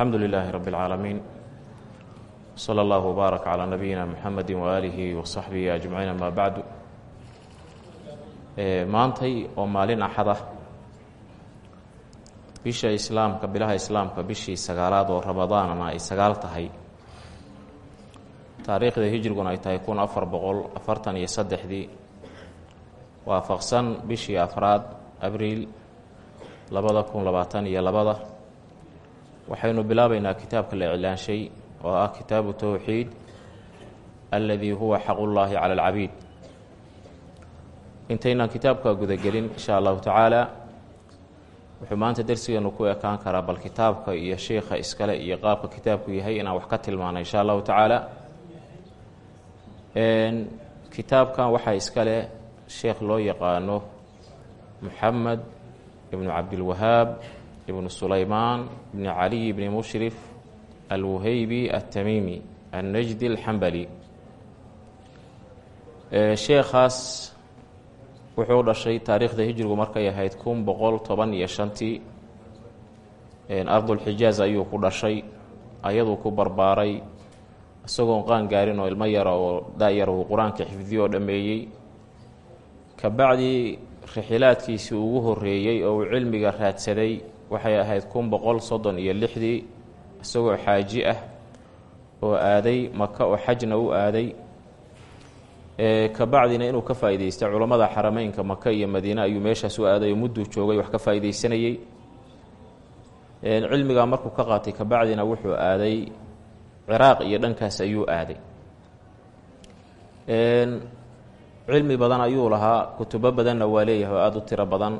alxamdu lilaahi rabi اlcaalamiin slى اllah wbaarak calىa nabiyina mxamedi waaalihi wasaxbihi ajmaciin ama bacdu maantay oo maalin axada bisha islaamka bilaha islaamka bishii sagaalaad oo ramadaanna ay sagaal tahay taariikhda hijriguna ay tahay kun afar boqol afartan iyo saddexdii waafaqsan bishii afraad abriil labada kun labaatan iyo labada waxaynu bilaabaynaa kitaabka la iclaanshay oo ah kitaabu towxiid alladii huwa xaqullaahi cala alcabiid. Intaynaan kitaabka gudagelin insha allahu tacaala wuxuu maanta dersigeenu ku ekaan karaa bal kitaabka iyo sheikha iskale iyo qaabka kitaabku yahay inaan wax ka tilmaano insha allahu tacaala. Kitaabkan waxaa iskale sheekh loo yaqaano muxamed ibnu cabdilwahaab ibnu sulaymaan ibni caliy ibni mushrif alwuheybi altamiimi annajdi alxambali sheekhaas wuxuu dhashay taariikhda hijrigu markay ahayd kun boqol toban iyo shantii ardulxijaaz ayuu ku dhashay ayaduu ku barbaaray isagoon qaan gaarin oo ilmo yara oo da-yar uu qur'aanka xifdiyo oo dhammeeyey ka bacdii rixilaadkiisii ugu horreeyey oo uu cilmiga raadsaday waxay ahayd kun boqol soddon iyo lixdii isagoo xaaji ah oo aaday maka oo xajna u aaday. Ka bacdina inuu ka faa'idaystay culammada xarameynka maka iyo madiine ayuu meeshaas u aaday oo mudduu joogay wax ka faa'iidaysanayey cilmigaa markuu ka qaatay ka bacdina wuxuu aaday ciraaq iyo dhankaas ayuu aaday. Cilmi badan ayuu lahaa kutubo badanna waa leeyahay oo aada u tiro badan.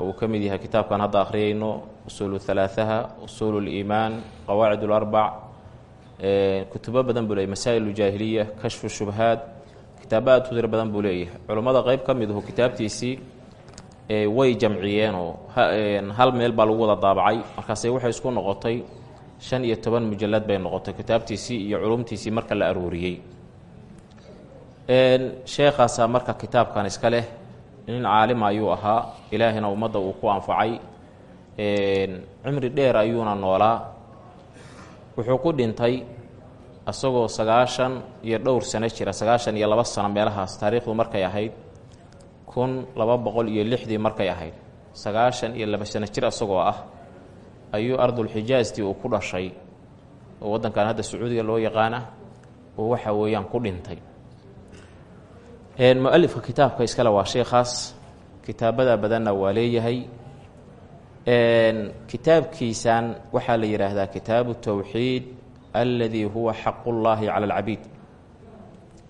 Oo uu ka mid yahay kitaabkan hadda akhriyayno usuulu halaahaha usuulu liimaan qawaacid larbac kutubo badan buu leeyahy masaa'il uljaahiliya kashfu shubhaad kitaabo aada u badan buu leeyahay. Culummada qeyb ka mid ahu kitaabtiisii way jamciyeenoo hal meel baa lagu wada daabacay. Markaase waxay isku noqotay shan iyo toban mujalad bay noqotay kitaabtiisii iyo culumtiisii marka la aruuriyey. Sheekhaasaa marka kitaabkan iska leh nin caalima ayuu ahaa ilaahina ummadda uu ku anfacay cimri dheer ayuuna noolaa. Wuxuu ku dhintay isagoo sagaashan iyo dhowr sano jira. Sagaashan iyo laba sano meelahaas taariikhdu markay ahayd. Kun laba boqol iyo lixdii markay ahayd. Sagaashan iyo laba sano jir isagoo ah ayuu ardulxijaastii uu ku dhashay. Oo waddankan hadda sacuudiga loo yaqaana oo waxa weeyaan ku dhintay. Mu'alifka kitaabka iskale waa sheekhaas. Kitaabada badanna waa leeyahay kitaabkiisan waxaa la yidhaahdaa kitaabu towxiid alladii huwa xaqullaahi cala alcabiid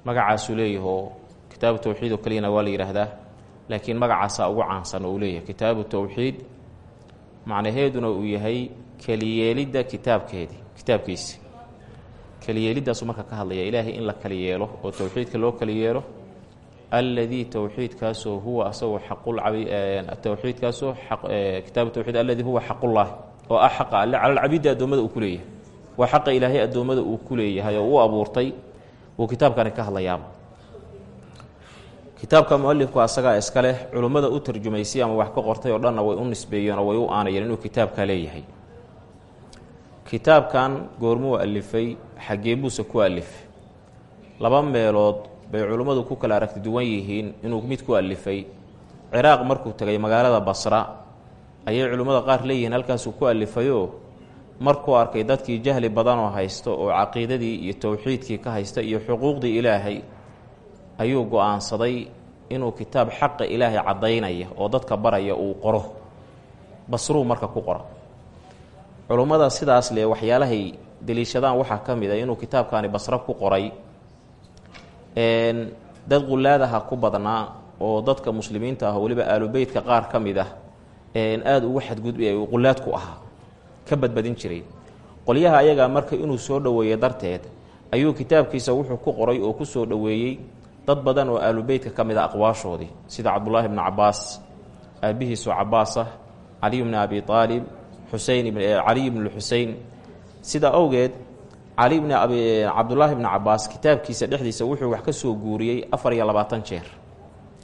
magacaasuu leeyahoo kitaabu towxiid oo keliyana waa la yidhaahdaa laakiin magacaasaa ugu caansan oo uu leeyahay. Kitaabu towxiid macnaheeduna uu yahay keliyeelidda kitaabkeedii kitaabkiisi. Keliyeeliddaasu marka ka hadlaya ilaahay in la kali oo towxiidka loo kali alladii towxiidkaasoo huwa asagoo xaqultowxiidkaasoo kitaabu towxiid alladii huwa xaqullaahi oo ah xaqa alle cala alcabiidi addoommada uu ku leeyahay waa xaqa ilaahay addoommada uu ku leeyahay oo u abuurtay wuu kitaabkani ka hadlayaaba kitaabka mualifku asagaa iska leh culummada u tarjumaysay ama wax ka qortay oo dhanna way u nisbeeyeen oo way u aanayeen inuu kitaabka leeyahay kitaabkan goormuu alifay xaggee buuse ku alifay laba meelood bay culummadu ku kala aragti duwan yihiin inuu mid ku alifay. Ciraaq markuu tegay magaalada basra ayay culimmada qaar leeyihiin halkaasuu ku alifayoo markuu arkay dadkii jahli badanoo haysto oo caqiidadii iyo towxiidkii ka haysta iyo xuquuqdii ilaahay ayuu go'aansaday inuu kitaab xaqa ilaahay caddaynaya oo dadka baraya uu qoro. Basruu marka ku qora. Culummada sidaas le waxyaalahay deliishadaan waxaa ka mid a inuu kitaabkaani basro ku qoray dad qulaadaha ku badnaa oo dadka muslimiinta ah weliba aalubeytka qaar ka mid ah aada ugu xadgudbay qulaad ku ahaa ka badbadin jiray. Qolyaha ayagaa marka inuu soo dhoweeyey darteed ayuu kitaabkiisa wuxuu ku qoray oo ku soo dhoweeyey dad badan oo aalubeytka ka mid a aqwaashoodii sida cabdullaahi bnu cabaas aabihiisoo cabaas ah caliy bni abi aalib xusein caliy bnu xusein sidaa awgeed cali bni cabdullaahi bni cabaas kitaabkiisa dhexdiisa wuxuu wax ka soo guuriyey afar iyo jeer.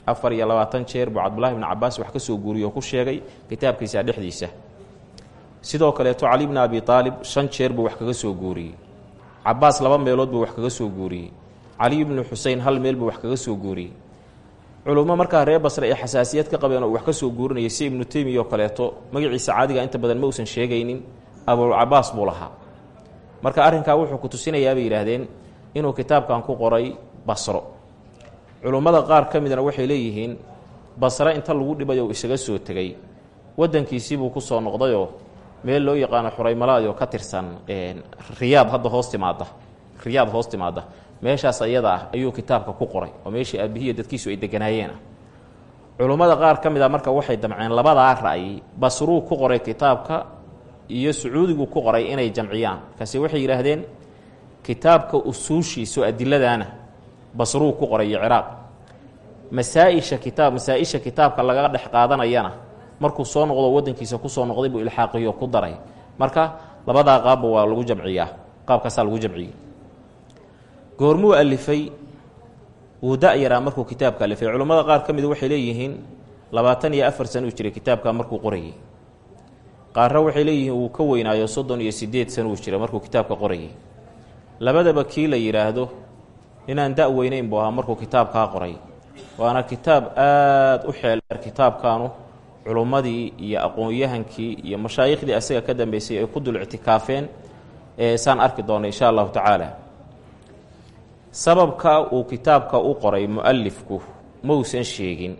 Afar iyo labaatan jeer buu cabdullaahi bni cabaas wax ka soo guuriyey oo ku sheegay kitaabkiisa dhexdiisa. Sidoo kaleeto cali bni abi aalib shan jeer buu wax kaga soo guuriyey. Cabaas laba meelood buu wax kaga soo guuriyey. Cali bnu xusein hal meel buu wax kaga soo guuriyey. Culummo markaa reer basre ee xasaasiyad ka qabeen wax ka soo guurinayay si ibnu teymiya kaleeto magaciisa caadiga inta badan ma uusan sheegaynin abulcabaas buu lahaa marka arrinkaa wuxuu ku tusinayaa bay yidhaahdeen inuu kitaabkan ku qoray basro. Culummada qaar ka midna waxay leeyihiin basre inta lagu dhibay oo isaga soo tegey waddankiisiibuu ku soo noqdayoo meel loo yaqaano xuraymalaayoo ka tirsan riyaad hadda hoos timaada riyaad hoos timaada meeshaas ayada ah ayuu kitaabka ku qoray oo meeshii aabihiiyo dadkiisu ay deganaayeen. Ah culummada qaar ka mid a marka waxay damceen labadaa ra'yi basruu ku qoray kitaabka iyo sacuudigu ku qoray inay jamciyaan. Markaase waxay yidhaahdeen kitaabka usuushiiso adiladaana basruu ku qoray iyo ciraaq. Masaa-isha kitaab masaa-isha kitaabka laga dhex qaadanayana markuu soo noqdo waddankiisa ku soo noqday buu ilxaaqiyo ku daray. Marka labadaa qaabba waa lagu jamciyaa. Qaabkaasaa lagu jamciyey. Goormuu alifay wuu da-yaraa markuu kitaabka alifay culummada qaar ka mid waxay leeyihiin labaatan iyo afar sana uu jiray kitaabka markuu qorayay qaarna waxay leeyihiin wuu ka weynaayo soddon iyo sideed sana uu jira markuu kitaabka qorayay. Labadaba kii la yidhaahdo inaan da' weyneyn buu ahaa markuu kitaabkaa qoray. Waana kitaab aada u xeeldheer kitaabkaanu culummadii iyo aqoon-yahankii iyo mashaayiikhdii asaga ka dambeysay ay ku dul ictikaafeen ee saan arki doona insha allahu tacaala. Sababka uu kitaabka u qoray mu'alifku mausan sheegin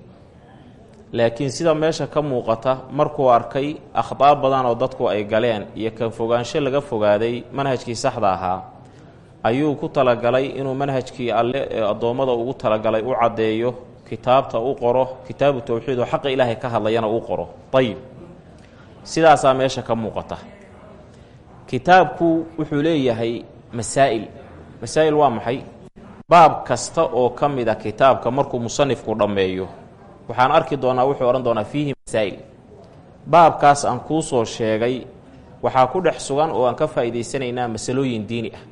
laakiin sida meesha ka muuqata markuu arkay akhdaab badan oo dadku ay galeen iyo kan fogaansho laga fogaaday manhajkii saxda ahaa ayuu ku talagalay inuu manhajkii alle ee addoommada ugu talagalay u caddeeyo kitaabta u qoro kitaabu towxiid oo xaqa ilaahay ka hadlayana u qoro. Ayib sidaasaa meesha ka muuqata. Kitaabku wuxuu leeyahay masaa'il. Masaa'il waa maxay? Baab kasta oo ka mid a kitaabka markuu musanifku dhammeeyo waxaan arki doonaa wuxuu odhan doonaa fiihi masaa'il. Baabkaas aan kuu soo sheegay waxaa ku dhex sugan oo aan ka faa'iidaysanaynaa masalooyin diini ah.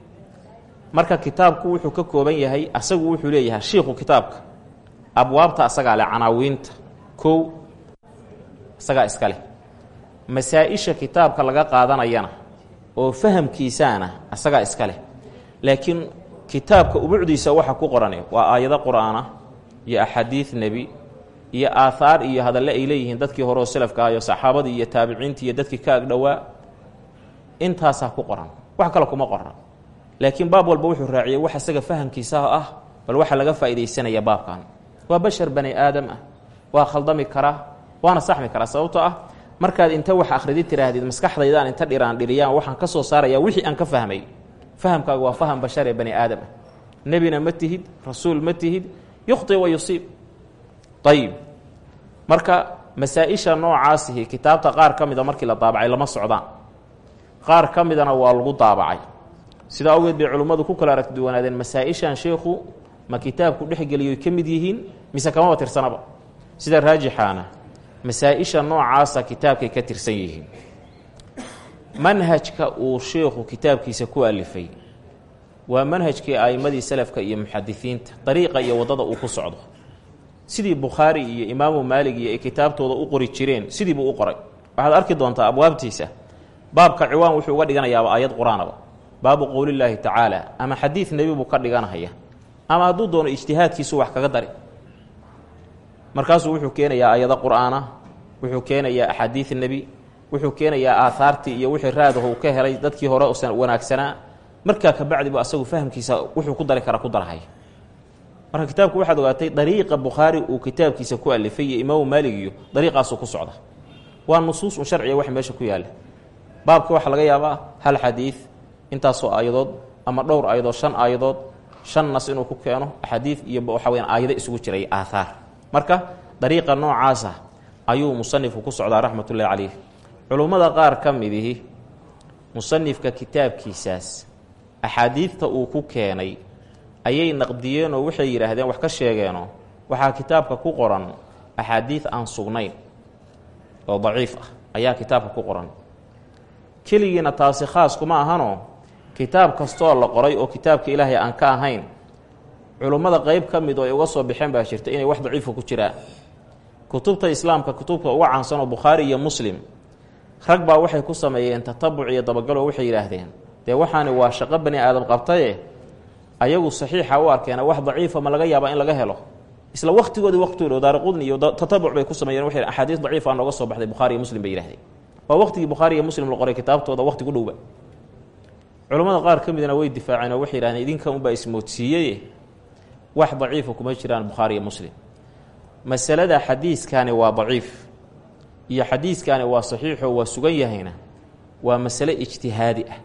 Marka kitaabku wuxuu ka kooban yahay asagu wuxuu leeyahay shiikhu kitaabka abwaabta asagaa leh canaawiinta kow isagaa iska leh. Masaa-isha kitaabka laga qaadanayana oo fahamkiisaana asagaa iska leh. Laakiin kitaabka ubucdiisa waxa ku qorane waa aayado qur'aana iyo axaadiid nebi iyo aathaar iyo hadalle ay leeyihiin dadkii hore oo selafka ahayo saxaabadii iyo taabiciintii iyo dadkii ka agdhowaa intaasaa ku qoran. Wax kale kuma qoran. Laakiin baab walba wuxuu raaciyey wax isaga fahamkiisa ah bal waxaa laga faa'iidaysanaya baabkan. Waa bashar bani aadam ah waa khaldami karaa waana saxmi karaa sababtoo ah markaad inta wax akhridi tiraahdid maskaxdaydaan inta dhiraan dhiriyaan waxaan ka soo saarayaa wixii aan ka fahmay. Fahamkaagu waa faham basharee bani aadam ah. Nebina ma tihid rasuul ma tihid yukhti wa yusiib ayib marka masaa-isha noocaasihi kitaabta qaar ka mida markii la daabacay lama socdaan qaar ka midana waa lagu daabacay. Sidaa awgeed bay culimmadu ku kala aragti duwanaadeen masaa-ishan sheekhu ma kitaabku dhexgeliyoy ka mid yihiin mise kamaba tirsanaba? Sida raajixaana masaa-isha noocaasa kitaabkay ka tirsan yihiin. Manhajka uu sheekhu kitaabkiisa ku alifay waa manhajkii a'immadii salafka iyo muxadisiinta dariiqa iyo waddada uu ku socdo sidii bukhaari iyo imaamu maalig iyo ay kitaabtooda u qori jireen sidiibuu u qoray. Waxaad arki doontaa abwaabtiisa baabka ciwaan wuxuu uga dhiganayaaba aayad qur'aanaba. Baabu qowlillaahi tacaala ama xadiid nebi buu ka dhiganahaya ama hadduu doono ijtihaadkiisu wax kaga dari. Markaasuu wuxuu keenayaa aayado qur'aana wuxuu keenayaa axaadiid nebi wuxuu keenayaa aahaartii iyo wixii raadaho uu ka helay dadkii hore wanaagsanaa. Markaa kabacdi bu asagu fahamkiisa wuxuu ku dari kara ku darhay marka kitaabku waxaad ogaatay dariiqa bukhaari uu kitaabkiisa ku alifay iyo imaamu maalig iyo dariiqaasuu ku socda. Waa nusuus un wax meesha ku yaalla. Baabka waxaa laga yaabaa hal xadiid intaasoo aayadood ama dhowr aayadood shan aayadood shan nas inuu ku keeno axaadiid iyo waxa weyaan aayado isugu jiray aahaar marka dariiqa noocaasa ayuu musanifku ku socdaa raxmatullahi caleyh culummada qaar ka midihi musanifka kitaabkiisaas axaadiidta uu ku keenay ayay naqdiyeenoo waxay yidhaahdeen wax ka sheegeenoo waxaa kitaabka ku qoran axaadiid aan sugnayn oo daciif ah. Ayaa kitaabka ku qoran. Keligiina taasi khaas kuma ahanoo kitaab kastoo la qoray oo kitaabka ilaahay aan ka ahayn culummada qeyb ka mid oo ay uga soo baxeen baa jirta inay wax daciifa ku jiraan. Kutubta islaamka kutubta uga caansanoo bukhaari iyo muslim rag baa waxay ku sameeyeen tatabuc iyo dabagaloo waxay yidhaahdeen dee waxaani waa shaqo bani aadam qabtaye ayagu saxiixa u arkeena wax daciifa ma laga yaabaa in laga helo. Isla waktigoodi waqtigooda daaraqudni iyo tatabuc bay ku sameeyeen waxay axaadiis daciifa nooga soo baxday bukhaari iyo muslim bay yihahdeen waa waqtigii bukhaari iyo muslim la qoray kitaabtooda waqti dhowba. Culammada qaar ka midna way difaaceen oo waxay yihahdeen idinkan unbaa ismoodsiiyeye wax daciifa kuma jiraan bukhaari iyo muslim. Masalada xadiiskani waa daciif iyo xadiiskani waa saxiixoo waa sugan yahayna waa masale ijtihaadi ah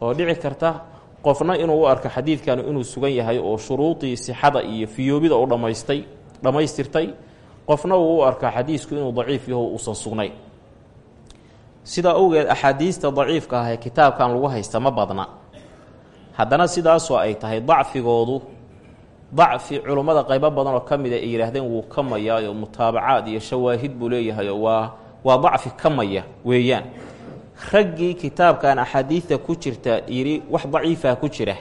oo dhici karta qofna inuu u arko xadiidkani inuu sugan yahay oo shuruudii sixada iyo fiyoobida u dhamaystay dhammaystirtay qofna uu u arko xadiisku inuu daciif yaho uusan sugnayn sidaa owgeed axaadiista daciifka ah ee kitaabkan lagu haysta ma badna. Haddana sidaasoo ay tahay dacfigoodu dacfi culummada qaybo badan oo ka mida ay yidhaahdeen wuu kamaya oo mutaabacaad iyo shawaahid buu leeyahay oo waa waa dacfi kamaya weeyaan raggii kitaabkan axaadiidta ku jirta yidhi wax daciifa ku jira.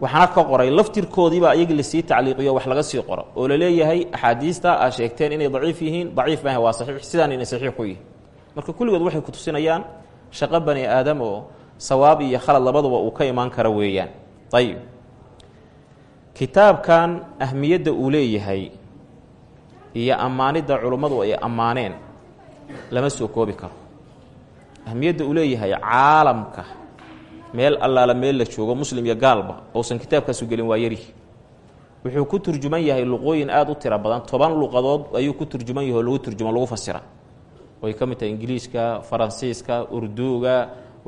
Waxaana ka qoray laftirkoodiibaa iyagii la sii tacliiqiyo wax laga sii qoro oo la leeyahay axaadiista aad sheegteen inay daciif yihiin daciif maaha waa saxiix sidaan inay saxiix ku yihiin marka kulligood waxay ku tusinayaan shaqo bani aadam oo sawaab iyo khalad labaduba uu ka imaan karo weeyaan. Ayib kitaabkan ahmiyadda uu leeyahay iyo ammaanidda culummadu ay ammaaneen lama soo koobi karo ahmiyadda uu leeyahay caalamka. Meel allaala meel la joogo muslim iyo gaalba ousan kitaabkaasu gelin waa yari. Wuxuu ku turjuman yahay luqooyin aada u tiro badan. Toban luqadood ayuu ku turjuman yahay oo lagu turjumo lagu fasira. Way ka mid tahay ingiliiska faransiiska urduuga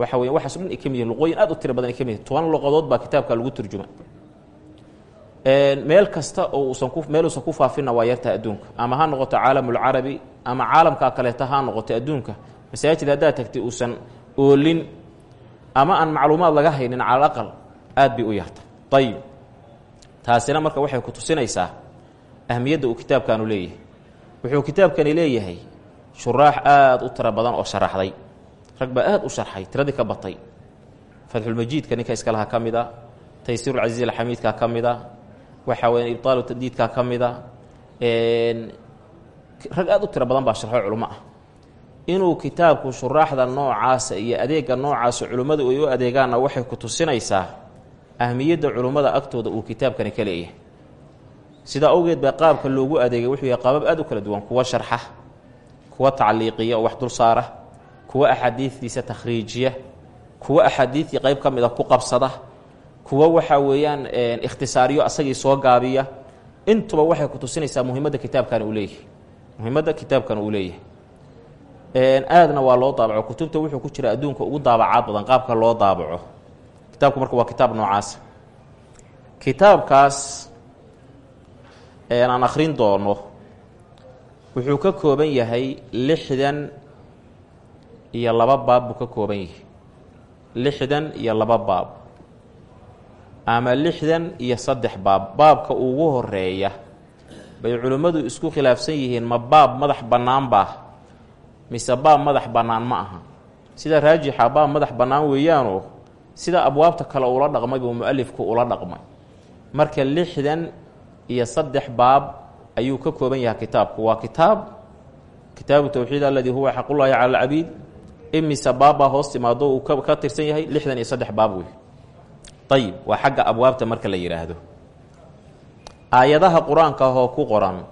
waxa weya waxaas dhan ay ka mid yihiin luqooyin aad u tiro badan ay ka mid yihiin toban luqadood baa kitaabka lagu turjuma meel kasta oo uusan ku meel uusan ku faafinna waa yartaha adduunka. Ama ha noqoto caalamulcarabi ama caalamkaa kaleeta ha noqoto adduunka masaajid haddaad tagtay uusan oolin ama aan macluumaad laga haynin cala aqal aad bay u yarta ayib taasina marka waxay ku tusinaysaa ahmiyadda uu kitaabkanu leeyahay. Wuxuu kitaabkani leeyahay shuraax aada u tiro badan oo sharaxday. Rag baa aada u sharxay tiradii ka batay. Fatxulmajiidka ninka iska laha ka mid a taysiirulcasiiz alxamiidka ka mid a waxaa weya ibtaalu tadiidka ka mid a rag aada u tiro badan baa sharxo culimo ah inuu kitaabku shuraaxda noocaasa iyo adeega noocaasa culimmadu ay u adeegaanna waxay ku tusinaysaa ahmiyadda culimmada agtooda uu kitaabkani ka leeyahay. Sidaa awgeed baa qaabka loogu adeegay wuxuu yahay qaabab aada u kala duwan kuwa sharxa kuwa tacliiqiya oo wax dul saara kuwa axaadiistiisa takhriijiya kuwa axaadiistii qayb ka mid a ku qabsada kuwa waxaa weeyaan ikhtisaariyo asagii soo gaabiya. Intuba waxay ku tusinaysaa muhimadda kitaabkan uu leeyahay muhimadda kitaabkan uu leeyahay aadna waa loo daabaco. Kutubta wuxuu ku jira adduunka ugu daabacaad badan qaabka loo daabaco. Kitaabku marka waa kitaab noocaasa kitaabkaas aan akhrin doono wuxuu ka kooban yahay lixdan iyo laba baab buu ka kooban yahay. Lixdan iyo laba baab. Ama lixdan iyo saddex baab. Baabka ugu horreeya bay culimmadu isku khilaafsan yihiin ma baab madax bannaan baa mise baab madax bannaan ma aha. Sida raajixa baab madax bannaan weeyaanoo sida abwaabta kale ula dhaqmay buu mu'alifku ula dhaqmay. Marka lixdan iyo saddex baab ayuu ka kooban yahay kitaabku. Waa kitaab kitaabu towxiid aladii huwa xaqullaahi cala alcabiid imise baabbaa hoos timaado uu ka tirsan yahay? Lixdan iyo saddex baab wey ayib waa xagga abwaabta marka la yidhaahdo aayadaha qur'aanka ahoo ku qoran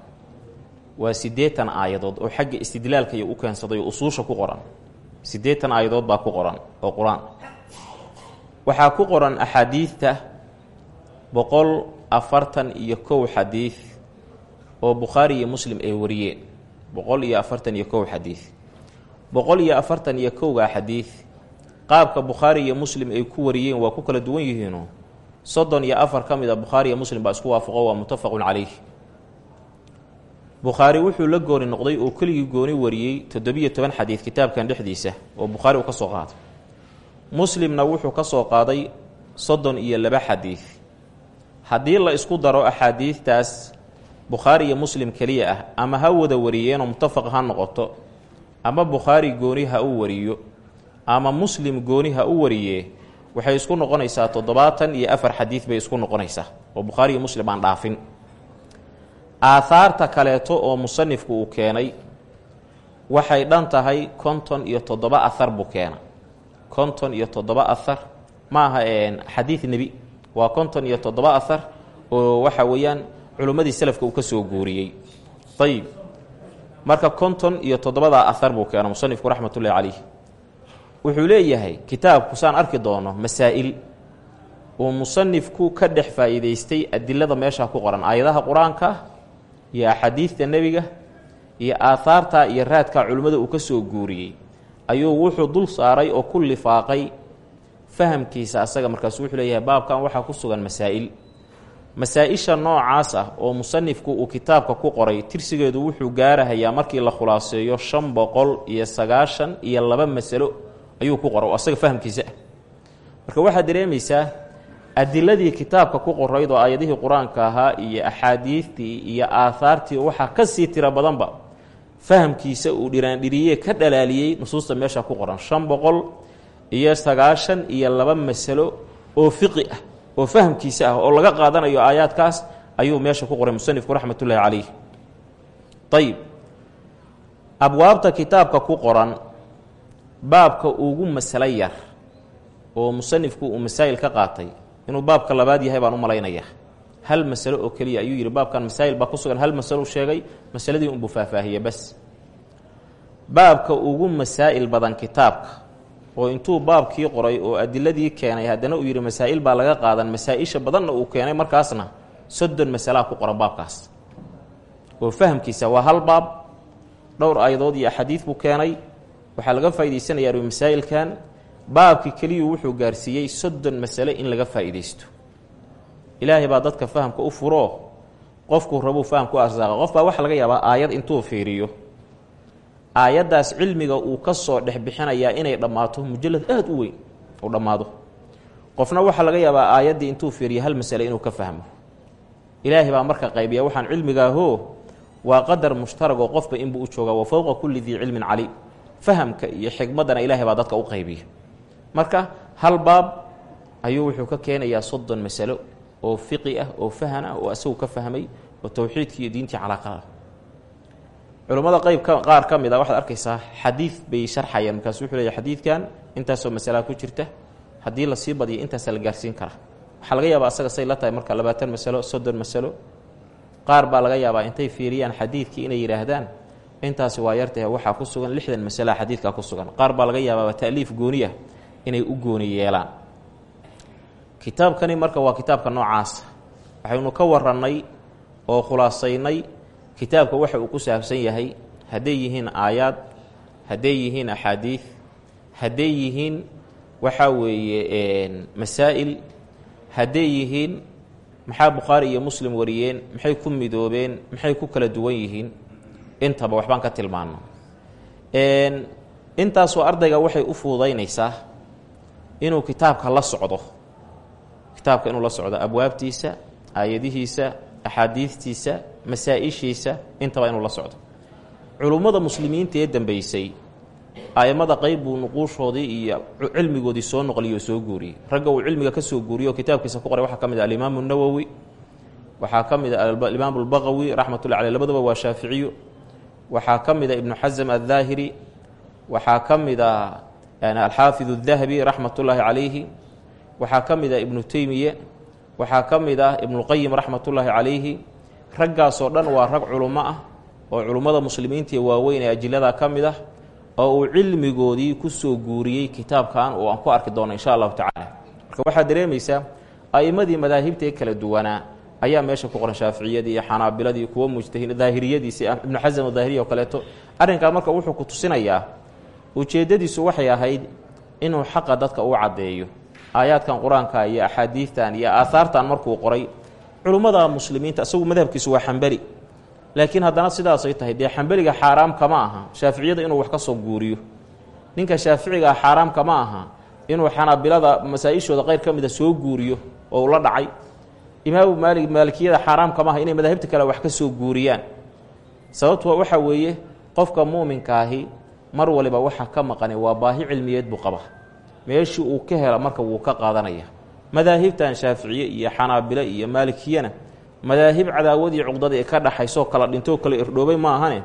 waa siddeetan aayadood oo xagga istidlaalka iyo u keensaday usuusha ku qoran. Siddeetan aayadood baa ku qoran oo qur'aan. Waxaa ku qoran axaadiidta boqol afartan iyo kow xadiid oo bukhaari iyo muslim ay wariyeen. Boqol iyo afartan iyo kow xadiid boqol iyo afartan iyo kowgaa xadiid qaabka bukhaari iyo muslim ay ku wariyeen waa ku kala duwan yihiino soddon iyo afar ka mid a bukhaari iyo muslim baa isku waafaqo waa muttafaqun calayh bukhaari wuxuu la gooni noqday oo keligii gooni wariyey toddobiyo toban xadiid kitaabkan dhexdiisa oo bukhaari uu ka soo qaaday. Muslimna wuxuu ka soo qaaday soddon iyo laba xadiid. Haddii la isku daro axaadiidtaas bukhaari iyo muslim keliya ah ama ha wada wariyeenoo muttafaq ha noqoto ama bukhaari gooni ha u wariyo ama muslim gooni ha u wariyee waxay isku noqonaysaa toddobaatan iyo afar xadiid bay isku noqonaysaa oo bukhaari iyo muslim aan dhaafin aahaarta kaleeto oo musanifku uu keenay waxay dhan tahay konton iyo toddoba ahar buu keena konton iyo toddoba ahar ma aha xadiid nebi. Waa konton iyo toddoba ahar oo waxa weeyaan culimmadii selafka uu ka soo guuriyey. Ayib marka konton iyo toddobadaa ahar buu keena musanifku raxmatullahi calayh wuxuu leeyahay kitaabku saan arki doono masaa'il. Uu musanifku ka dhex faa'iidaystay adilada meesha ku qoran. Aayadaha qur'aanka iyo axaadiidta nebiga iyo aahaarta iyo raadka culimmada uu ka soo guuriyey ayuu wuxuu dul saaray oo ku lifaaqay fahamkiisa asaga. Markaasu wuxuu leeyahay baabkan waxaa ku sugan masaa'il. Masaa-isha noocaas ah oo musanifku uu kitaabka ku qoray tirsigeedu wuxuu gaarahayaa markii la khulaaseeyo shan boqol iyo sagaashan iyo laba masalo ayuu ku qoray oo asaga fahamkiisa ah. Marka waxaad dareemaysaa adiladii kitaabka ku qorayd oo aayadihii qur'aanka ahaa iyo axaadiidtii iyo aahaartii waxaa ka sii tiro badanba fahamkiisa uu dhiraandhiriye ka dhalaaliyey nusuusta meesha ku qoran. Shan boqol iyo sagaashan iyo laba masalo oo fiqi ah oo fahamkiisa ah oo laga qaadanayo aayaadkaas ayuu meesha ku qoray musanifku raxmatullaahi calayh. Ayib abwaabta kitaabka ku qoran baabka ugu masalo yar oo musanifku uu masaa'il ka qaatay inuu baabka labaad yahay baan u malaynayaa hal masalo oo keliya ayuu yidhi baabkan masaa'il baa ku sugan. Hal masalo sheegay masaladii unbuu faahfaahiyey bas. Baabka ugu masaa'il badan kitaabka oo intuu baabkii qoray oo adiladii keenay haddana uu yidhi masaa'il baa laga qaadan masaa-isha badanna uu keenay markaasna soddon masalaa ku qoran baabkaas. Oo fahamkiisa waa hal baab dhowr aayadood iyo axaadiid buu keenay. Waxaa laga faa'idaysanayaa masaa'ilkan baabkii keliyuu wuxuu gaarsiiyey soddon masale in laga faa'iidaysto. Ilaahay baa dadka fahamka u furoo qofkuu rabuu fahamka u arsaaqa. Qof baa waxaa laga yaabaa aayad intuu fiiriyo. Aayaddaas cilmiga uu ka soo dhex inay dhammaato mujalad aada u weyn uu dhammaado. Qofna waxaa laga yaabaa aayaddii intuu fiiriyo hal masale inuu ka fahmo. Ilaahay baa marka qaybiya waxaan cilmigaahoo waa qadar mushtarag oo qofba inbuu u joogaa wa fowqa kulli dii cilmin caliim. Fahamka iyo xigmaddana ilaahay baa dadka u qaybiya marka hal baab ayuu wuxuu ka keenayaa soddon masalo oo fiqi ah oo fahan ah oo isagu ka fahmay oo towxiidkii iyo diintii calaaqada culummada qeyb ka qaar ka mid a waxaad arkaysaa xadiid bay sharxayaan. Markaasu wuxuu leeyahy xadiidkan intaasoo masalaa ku jirta haddii la sii badiyo intaasaa la gaarsiin karaa waxaa laga yaabaa asaga say la tahay marka labaatan masalo soddon masalo. Qaar baa laga yaabaa intay fiiriyaan xadiidkii inay yidhaahdaan intaasi waa yartahe waxaa ku sugan lixdan masala xadiidkaa ku sugan. Qaar baa laga yaabaaba ta'liif gooni ah inay u gooni yeelaan. Kitaabkani marka waa kitaabka noocaasa waxaynu ka warannay oo khulaasaynay kitaabka waxa uu ku saabsan yahay. Hadday yihiin aayaad hadday yihiin axaadiid hadday yihiin waxaa weeye masaa'il hadday yihiin maxaa bukhaari iyo muslim wariyeen maxay ku midoobeen maxay ku kala duwan yihiin? Intaba waxbaan ka tilmaano intaasoo ardayga waxay u fududaynaysaa inuu kitaabka la socdo. Kitaabka inuu la socdo abwaabtiisa aayadihiisa axaadiidtiisa masaa-ishiisa intaba inuu la socdo. Culummada muslimiinta ee dambeysay a'immada qeyb buu nuquushoodii iyo cilmigoodii soo noqliyay oo soo guuriyey. Ragga uu cilmiga ka soo guuriyo oo kitaabkiisa ku qoray waxaa ka ah alimaamu nawowi waxaa ka mid a alimaamu albaqawi raxmatullahi caleyh labadaba waa shaaficiyo waxaa ka mid a ibnu xasam addaahiri waxaa ka mid a alxaafid الdahabi raxmat ullaahi calayhi waxaa ka mid ah ibnu teymiye waxaa ka mid ah ibnuqayim raxmat ullaahi calayhi raggaasoo dhan waa rag culummo ah oo culummada muslimiintaee waaweyn ee ajilada ka mid ah oo uu cilmigoodii ku soo guuriyey kitaabkan oo aan ku arki doono insha allahu tacaala. Marka waxaad dareemaysaa a'immadii madaahibta ee kala duwanaa ayaa meesha ku qoran shaaficiyadii iyo xanaabiladii kuwo mujtahiin daahiriyadiisi ibnu xasan daahiriya oo kaleeto. Arrinkaa marka wuxuu ku tusinayaa ujeeddadiisu waxay ahayd inuu xaqa dadka u caddeeyo. Aayaadkan qur'aanka iyo axaadiidtan iyo aahaartan markuu qoray culummada muslimiinta isagu madhabkiisu waa xambeli laakiin haddana sidaasay tahay dee xambeliga xaaraam kama aha shaaficiyada inuu wax ka soo guuriyo. Ninka shaaficigaa xaaraam kama aha inuu xanaabilada masaa-ishooda qeyr ka mida soo guuriyo oo ula dhacay. Imaamu maali maalikiyada xaaraam kama aha inay madaahibta kale wax ka soo guuriyaan. Sababtu waxaa weeye qofka muuminkaahi mar waliba waxaa ka maqani waa baahi cilmiyeed buu qaba meeshii uu ka hela marka wuu ka qaadanaya. Madaahibtan shaaficiye iyo xanaabilo iyo maalikiyana madaahib cadaawad iyo cuqdada ee ka dhaxaysoo kala dhintoo kala irdhoobay ma ahane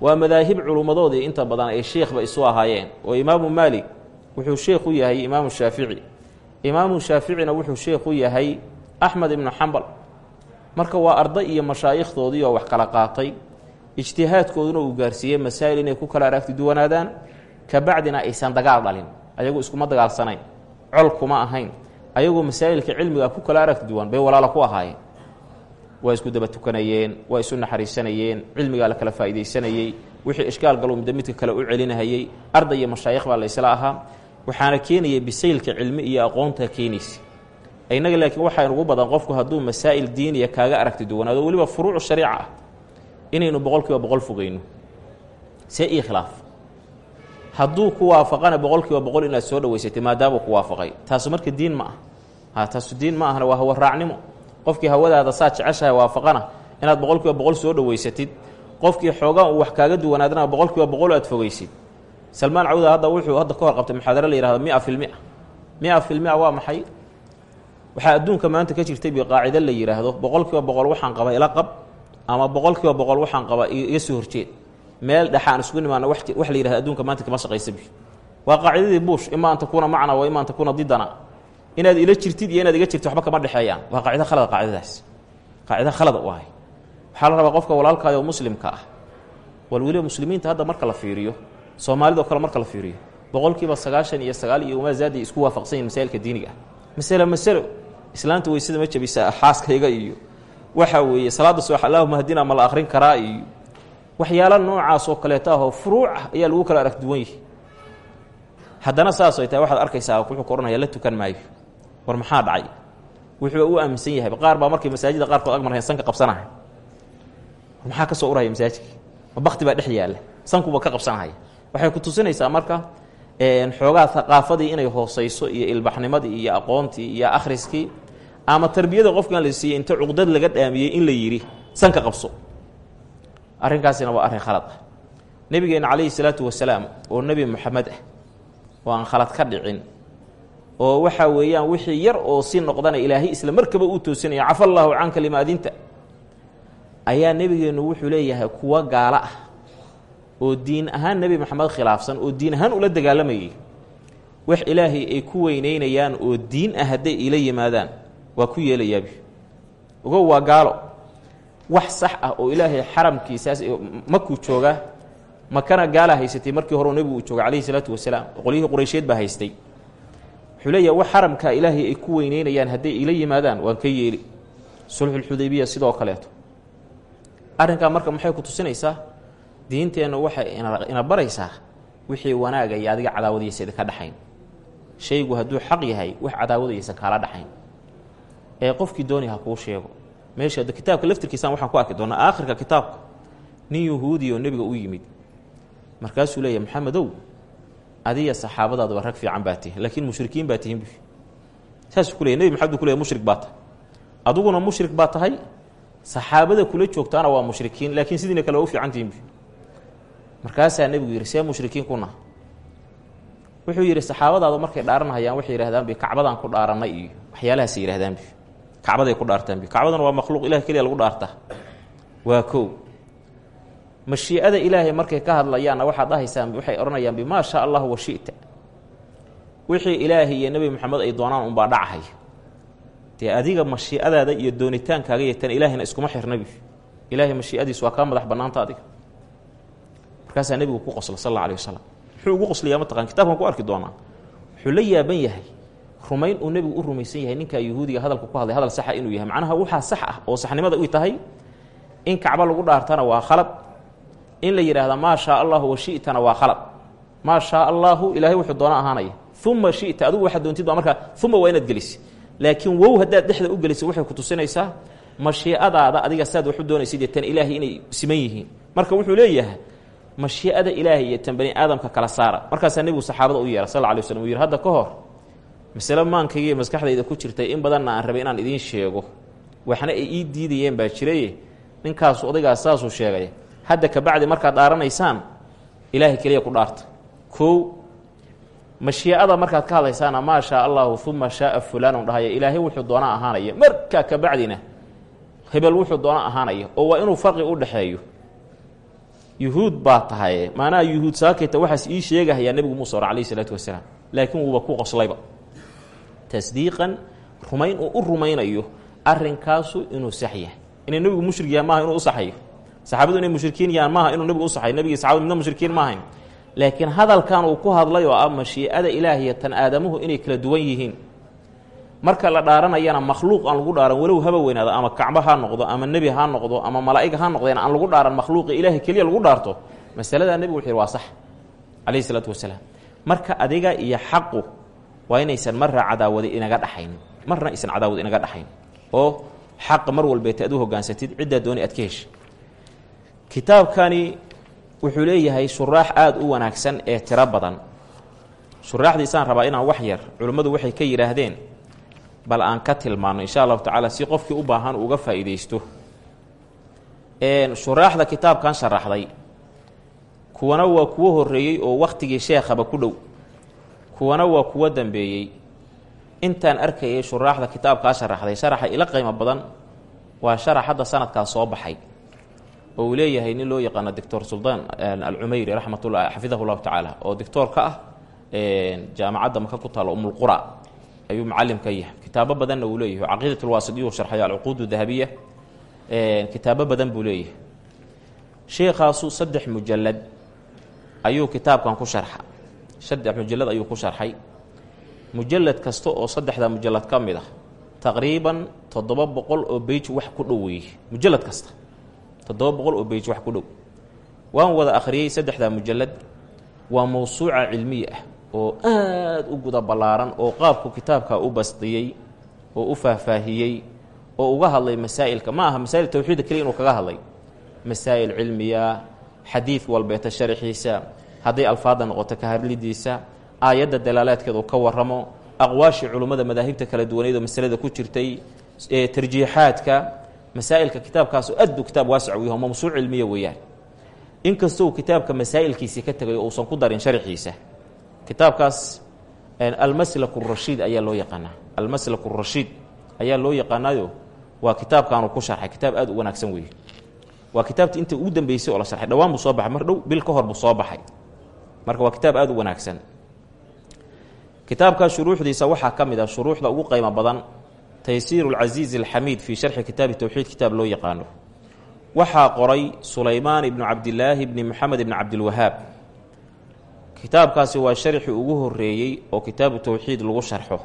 waa madaahib culummadoodii inta badan ay sheekhba isu ahaayeen. Oo imaamu maalik wuxuu sheekh u yahay imaamu shaafici. Imaamu shaaficina wuxuu sheekh u yahay axmed ibnu xambal marka waa arday iyo mashaayikhdoodii oo wax kala qaatay ijtihaadkooduna uu gaarsiiyey masaa'il inay ku kala aragti duwanaadaan kabacdina aysan dagaal dhalin. Ayagu iskuma dagaalsanayn. Col kuma ahayn. Ayagoo masaa'ilka cilmiga ku kala aragti duwan bay walaalo ku ahaayeen. Waa isku daba tukanayeen waa isu naxariisanayeen cilmigaa la kala faa'iidaysanayey wixii ishkaal galo midda midka kale u celinahayey arday iyo mashaayikh baa la ysla ahaa. Waxaana keenayay bisaylka cilmi iyo aqoonta keenaysa. Innaga laakiin waxaa ugu badan qofku hadduu masaa'il diiniya kaaga aragti duwanaado weliba furuucu shariica ah inaynu boqol kiiba boqol fogeyno see ii khilaaf. Hadduu ku waafaqana boqol boqol inaad soo dhaweysatay maadaamuu ku waafaqay. Taasu marka diin ma ah ha taasu diin ma ahna waa hawa raacnimo. Qofkii hawadaada saa jeceshahay waafaqana inaad boqol boqol soo dhaweysatid qofkii xoogaa uu wax kaaga duwanaadana boqol boqol aad fogeysid salmaan cawda hadda wuxuu hadda ka hor qabtay muxaadaro la yihahdo mia fil mia. Mia waa maxay? Waxaa adduunka maanta ka jirtay bi qaacido la yidhaahdo boqol boqol waxaan qaba ila qab ama boqol kiiba boqol waxaan qaba iga soo horjeed. Meel dhexaan isugu nimaana wax la yihahdo adduunka maanta kama shaqaysabi waa qaacidadii buush ima an macna wa ima an didana inaad ila jirtid iyo inaad iga jirtid waxba kama dhexeeyaan. Waa qaacido khalada qaacidadaas qaacido khalada u ahay waxaa la rabaa qofka walaalkaada oo muslimka ah. Wal muslimiinta hadda marka la fiiriyo soomaalidao kale marka la fiiriyo boqol sagaashan iyo sagaal iyo umaazaadi isku waafaqsan yihiin masaa'ilka diiniga. Ah masale. Masalo islaanta weysada ma jabisa xaaskayga iyo waxa weeye salaada subax allahuma hadina ma la akrin karaa iyo waxyaalo noocaas oo kaleeto ah oo furuuc ah ayaa lagu kala arag duwan yihi haddana saas ay tahay waxaad arkaysaa wuxuu ka odhanaya la tukan maayo. War maxaa dhacay? Wuxuu u aaminsan yahay. Qaar baa markay masaajida qaarkood agmarhayn sanka qabsanahay. War maxaa ka soo urhaya masaajidka? Ma bakti baa dhex yaalla. Sankuba ka qabsanahaya waxay ku tusinaysaa marka xoogaa haqaafadii inay hooseyso iyo ilbaxnimadii iyo aqoontii iyo akhriskii ama tarbiyada qofkan la siiyey inta cuqdad laga dhaamiyey in la yidhi sanka qabso. Arrinkaasina waa arrin khalad. Ah nebigeena calayhi salaatu wasalaam oo nebi moxamed ah oo aan khalad ka dhicin. Oo waxa weeyaan wixii yar oo si noqdana ilaahay isla markaba uu toosinaya cafa allaahu canka limaadinta ayaa nebigeennu wuxuu leeyahay kuwa gaalo ah oo diin ahaan nebi moxamed khilaafsan oo diin ahaan ula dagaalamayay wax ilaahay ay ku weyneynayaan oo diin ah hadday ila yimaadaan waa ku yeelayaabi ogow waa gaalo. Wax sax ah oo ilaahay xaramkiisaas makuu joogaa makana gaala haysatay markii hore nebigu uu joogay calayhi salaatu wasalaam. Qolyihii quraysheed baa haystay. Wuxuu leeyahay wax xaramkaa ilaahay ay ku weyneynayaan hadday ila yimaadaan waan ka yeeli. Sulxulxudaybiya sidoo kaleeto. Arrinkaa marka maxay ku tusinaysaa? Diinteennu waxay ina baraysaa wixii wanaaga iyo adiga cadaawadaysa idinka dhexayn shaygu hadduu xaq yahay wax cadaawadaysan kaala dhaxayn ee qofkii dooni ha kuu sheego. Meesha kitaabka laftirkiisaan waxaan ku arki doonaa aakhirka kitaabka. Nin yuhuudi oo nebiga u yimid. Markaasuu leeyahy maxamedow adiga saxaabadaadu waa rag fiican baa tihin laakiin mushrikiin baa tihin saasuu ku leey nebi maxamed ku leey mushrik baa tahay. Aduguna mushrik baa tahay saxaabada kula joogtaana waa mushrikiin laakiin sidiina kale u fiican tihin markaasaa nebigu yidhi see mushrikiin kuna wuxuu yidhi saxaabadaadu markay dhaaranhayaan waxay yidhahdaan bi kacbadaan ku dhaarannay iyo waxyaalahaasay yidhahdaan bi kacbaday ku dhaartaan bi kacbadana waa makhluuq ilah keliya lagu dhaartaa waa kow. Mashiicada ilaahay markay ka hadlayaanna waxaad dhahaysaan waxay odhanayaan bimaa shaa allahu wa shita. Wixii ilaahay iyo nebi moxamed ay doonaan unbaa dhacahaya dee adiga mashiicadaada iyo doonitaankaaga iyo tan ilaahayna iskuma xirnabi ilaahay mashiicadiis waa kaa madax bannaanta adiga. Markaasaa nebigu ku qosla sal alla alih wasalam muxuu ugu qoslayaa mataqan kitabkan ku arki doonaa. Wuxuu la yaaban yahay rumayn uu nebigu u rumaysan yahay ninkaa yuhuudiga hadalku ku hadlay hadal saxa inuu yahay. Macnaha waxaa sax ah oo saxnimada u tahay in kacbo lagu dhaartana waa khalad. In la yidhaahda maa shaa allahu wa shitana waa khalad. Maa shaa allaahu ilaahay wuxuu doona ahaanaya. Uma shita adigu waxaad doontid baa markaa uma waa inaad gelisi laakiin wow haddaad dhexda u gelisa waxay ku tusinaysaa mashiicadaada adiga saad wax u doonaysid iyo tan ilaahay inay siman yihiin. Marka wuxuu leeyahay mashiicada ilaahay iyo tan bani aadamka kala saara. Markaasaa nebigu saxaabada u yeera sal lla alay slam uu yidhi hadda ka hor masale maankaygiiyo maskaxdayda ku jirtay in badanna aan rabay inaan idiin sheego. Waxna ay ii diidayeen baa jiraye ninkaasu odaygaas saasuu sheegay hadda kabacdi markaad dhaaranaysaan ilaahay keliya ku dhaarta. Kow mashiicada markaad ka hadlaysaana maa shaa allahu uma shaaa fulaanun dhahaya ilaahay wuxuu doona ahaanaya markaa kabacdina hebel wuxuu doona ahaanaya oo waa inuu farqi u dhexeeyo yuhuud baa tahay maanaha yuhuud saakayta waxaas ii sheegahayaa nebigu muuse or alayhi isalaatu wasalaam laakiin wuuba ku qoslayba tasdiiqan rumayn uu u rumaynayo arrinkaasu inuu sax yahay. Inay nebigu mushrig yahay maaha inuu u saxayo. Saxaabadu inay mushrikiin yahaan maaha inuu nebigu u saxayo. Nebigi saxabadu midna mushrikiin ma laakiin hadalkan uu ku hadlay oo ah mashiicada ilaahiya tan aadamuhu inay kala duwan yihiin. Marka la dhaaranayana makhluuq aan lagu dhaaran walow haba weynaado ama kacbo ha noqdo ama nebi ha noqdo ama malaa'ig ha noqdeen aan lagu dhaaran makhluuqi ilaahay keliya lagu dhaarto masaladaa nebigu wuxuu yidhi waa sax calayhi isalaatu wasalaam. Marka adiga iyo xaqu waa inaysan marna cadaawada inaga dhaxayn. Marna aysan cadaawad inaga dhaxayn. Oo xaqa mar walbeeta ad u hogaansatid ciddaa dooni aad ka hesha. Kitaabkani wuxuu leeyahay shuraax aada u wanaagsan ee tiro badan. Shuraaxdiisaan rabaa inaan wax yar culimmadu waxay ka yidhaahdeen bal aan ka tilmaano insha allahu tacaala si qofkii u baahan uga faa'iidaysto. Shuraaxda kitaabkan sharaxday kuwana waa kuwo horreeyey oo wakhtigii sheekhaba ku dhow kuwana waa kuwo dambeeyey. Intaan arkayay shuraaxda kitaabkaa sharaxday sharaxa ila qiimo badan waa sharax hadda sanadkaas soo baxay. Oo uu leeyahay nin loo yaqaano doctor suldaan alcumeyri raxmatullah xafidahu llahu tacaala oo doctoor ka ah jaamacadda maka ku taalo umulqura ayuu mucalim ka yahay. Kitaabo badanna uu leeyahay caqiidat lwaasidiyu sharxayo alcuquud dahabiya kitaabo badan buu leeyahay. Sheekaasu saddex mujalad ayuu kitaabkan ku sharxa saddex mujalad ayuu ku sharxay. Mujalad kasta oo saddexda mujalad ka mid ah taqriiban toddoba boqol oo beyj wax ku dhow weeye mujalad kasta toddoba boqol oo beyj wax ku dhow. Waan wada akhriyey saddexda mujalad waa mowsuuca cilmiya ah oo aada u guda ballaaran oo qaabku kitaabka u bastiyey oo u faahfaahiyey oo uga hadlay masaa'ilka. Ma aha masaa'il tawxiidda keliya inuu kaga hadlay. Masaa'il cilmiya xadiid walbeeta sharaxiisa hadday alfaadda noqoto ka hadlidiisa aayadda dalaalaadkeeda uu ka warramo aqwaashii culummada madaahibta kala duwaneed oo masalada ku jirtay tarjiixaadka masaa'ilka kitaabkaasoo aad buu kitaab waasic u yaho cilmiya weeyaan. Inkastoo kitaabka masaa'ilkiisii ka tegay oo uusan ku darin sharxiisa kitaabkaas almaslak rashiid ayaa loo yaqaanaa. Almaslak rashiid ayaa loo yaqaanaayo waa kitaabkaanu ku sharxay kitaab aada u wanaagsan weeye waa kitaabtii inta ugu dambeysay oo la sharxay dhowaan buu soo baxay mar dhow bil ka hor buu soo baxay marka waa kitaab aada u wanaagsan. Kitaabkaa shuruuxdiisa waxaa ka mid ah shuruuxda ugu qiimo badan taysiiru lcasiizi alxamiid fii sharxi kitaabi towxiid kitaab loo yaqaano. Waxaa qoray sulaymaan ibnu cabdilaahi bni moxamed ibni cabdilwahaab. Kitaabkaasi waa sharxii ugu horeeyey oo kitaabu towxiid lagu sharxo.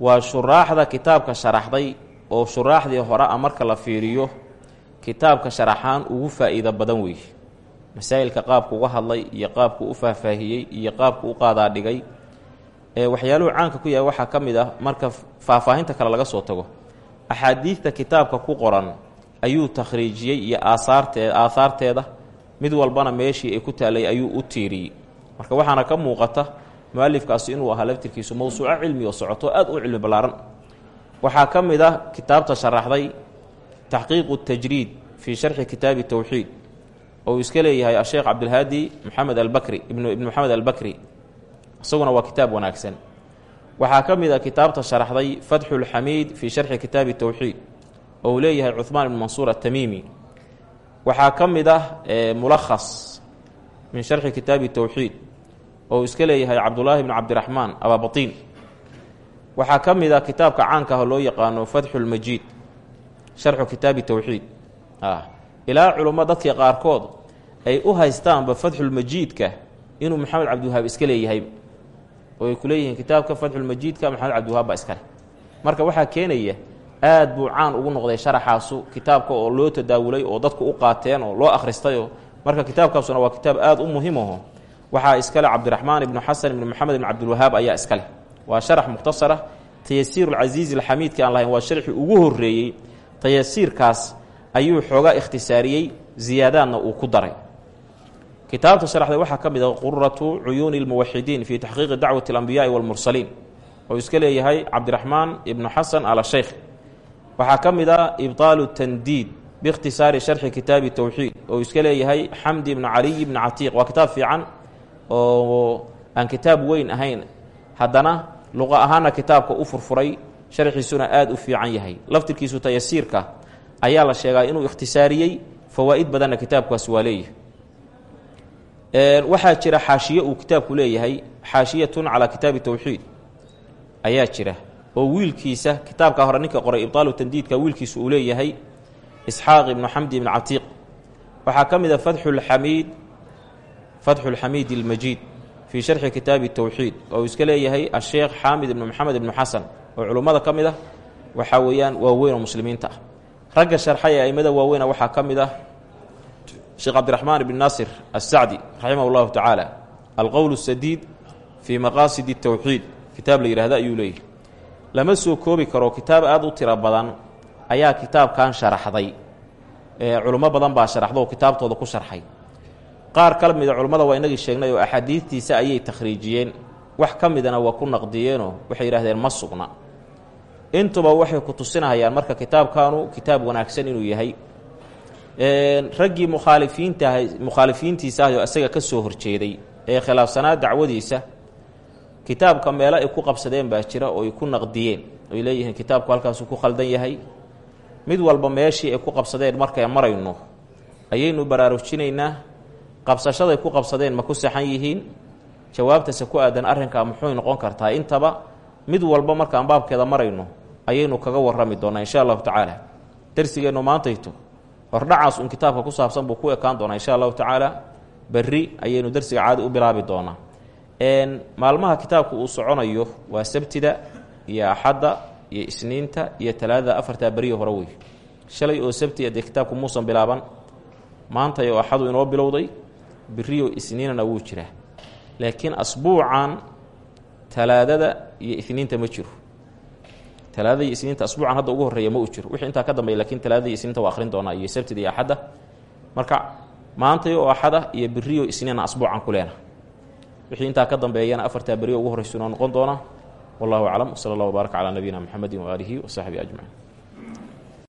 Waa shuraaxda kitaabka sharaxday oo shuraaxdii hore a marka la fiiriyo kitaabka sharaxaan ugu faa'iido badan weeye masaa'ilka qaabku uga hadlay iyo qaabku u faahfaahiyey iyo qaabku u qaadaa dhigay waxyaaluhu caanka ku yahay waxaa ka mid ah marka faahfaahinta kale laga soo tago. Axaadiidta kitaabka ku qoran ayuu takhriijiyey iyo aasaartee aahaarteeda mid walbana meeshii ay ku taalay ayuu u tiiriyey. Marka waxaana ka muuqata mualifkaasi inuu ahaa laftirkiisu mowsuuco cilmi oo socoto aada u cilmi ballaaran. Waxaa ka mid ah kitaabta sharaxday taxqiiqu tajriid fii sharxi kitaabi towxiid oo uu iska leeyahay asheekh cabdilhaadi maxamed albakri ibnu maxamed albakri. Isaguna waa kitaab wanaagsan. Waxaa ka mid ah kitaabta sharaxday fatxulxamiid fii sharxi kitaabi towxiid oo uu leeyahay cuhmaan ibnu mansuur atamiimi waxaa ka mid ah mulakhas min sharxi kitaabi towxiid oo uu iska leeyahay cabdullaahi bnu cabdiraxmaan abaabatiin waxaa ka mid ah kitaabka caanka ah oo loo yaqaano fatxulmajiid sharxu kitaabi towxiid ilaa culummo dadkii qaarkood ay u haystaanba fatxulmajiidka inuu maxamed cabdiwahaab iska leeyahay. Oo ay ku leeyihiin kitaabka fatxulmajiidka maxamed cabdiwahaab baa iskale marka waxaa keenaya aad buu caan ugu noqday sharaxaasu kitaabka oo loo tadaawulay oo dadku u qaateen oo loo akhristayoo marka kitaabkaasuna waa kitaab aada u muhimaho waxaa iskale cabdiraxmaan ibnu xasan ibnu maxamed ibnu cabdilwahaab ayaa iskale waa sharax mukhtasara tayasiir alcasiizi alxamiidka aan lahayn waa sharxii ugu horeeyey tayasiirkaas ayuu xoogaa ikhtisaariyey ziyaadaadna uu ku daray. Kitaabta sharaxday waxaa ka mid ah quratu cuyuuni lmuwaxidiin fii taxqiiqi dacwati alambiyaai walmursaliin oo iska leeyahay cabdiraxmaan ibnu xasan ala sheykh waxaa ka mid ah ibطaalu tandiid biikhtisaari sharxi kitaabi towxiid oo iska leeyahay xamdi ibnu caliy ibni catiiq. Waa kitaab fiican oo aan kitaab weyn ahayn. Haddana luqa ahaana kitaabka u furfuray sharxiisuna aada u fiican yahay. Laftirkiisu tayasiirka ayaa la sheegaa inuu ikhtisaariyey fawaa'id badanna kitaabkaas waa leeyahay. Waxaa jira xaashiye uu kitaabku leeyahay xaashiyatun calaa kitaabi towxiid ayaa jira oo wiilkiisa kitaabka hore ninka qoray ibtaalu tandiidka wiilkiisa uu leeyahay isxaaq ibnu xamdi ibn catiiq. Waxaa ka mid a fatxulxamiid fatxulxamiid ilmajiid fii sharxi kitaabi towxiid oo iska leeyahay asheekh xaamid ibnu maxamed ibnu xasan oo culummada ka mid ah waxaa weeyaan muslimiinta ah ragga sharxay ee aimada waaweyna waxaa ka mid ah sheekh cabdiraxmaan ibn naasir assacdi raximah llahu tacaala alqowl sadiid fii maqaasidi towxiid kitaab la yidhahda ayuu leeyahy lama soo koobi karo kitaab aada u tiro badan ayaa kitaabkan sharaxday. Culummo badan baa sharaxda oo kitaabtooda ku sharxay. Qaar ka mida culummada waa inagii sheegnay oo axaadiidtiisa ayay takhriijiyeen. Wax ka midana waa ku naqdiyeenoo waxay yidhahdeen ma sugna intuba waxay ku tusinahayaan marka kitaabkanu kitaab wanaagsan inuu yahay. Raggii mukhaalifiintaah mukhaalifiintiisa ah oo isaga ka soo horjeeday ee khilaafsanaa dacwadiisa kitaabka meelo ay ku qabsadeen baa jira oo ay ku naqdiyeen oy leeyihiin kitaabku halkaasuu ku khaldan yahay. Mid walba meeshii ay ku qabsadeen markay marayno ayaynu baraarujinaynaa qabsashaday ku qabsadeen ma ku saxan yihiin? Jawaabtase ku aadan arrinkaa muxuy noqon kartaa intaba mid walba markaan baabkeeda marayno ayaynu kaga warrami doonaa insha allahu tacaala. Darsigeennu maantayto hordhacaas un kitaabka ku saabsan buu ku ekaan doonaa insha allahu tacaala. Berri ayaynu darsiga caadi u bilaabi doonaa. Maalmaha kitaabku uu soconayo waa sabtida iyo axadda iyo isniinta iyo talaadada afartaa beriya hore wey. Shalay oo sabti dee kitaabku muusan bilaaban maantay oo axadu inoo bilowday beriyo isniinana wuu jiraa. Laakiin asbuucan talaadada iyo isniinta ma jiro. Talaadada iyo isniinta asbuucan hadda ugu horreeya ma u jiro. Wixii intaa ka dambeya lakiin talaadada iyo isniinta waa akhrin doonaa iyo sabtida iyo axadda. Marka maantay oo axada iyo beriyo isniina asbuucan ku leena. Wixii intaa ka dambeeyana afartaa beriyo ugu horreysa inoo noqon doona wallahu aclam. Wsala allah wbaarak calaa nabiyina mxamedi waaalihi wasaxbihi ajmaciin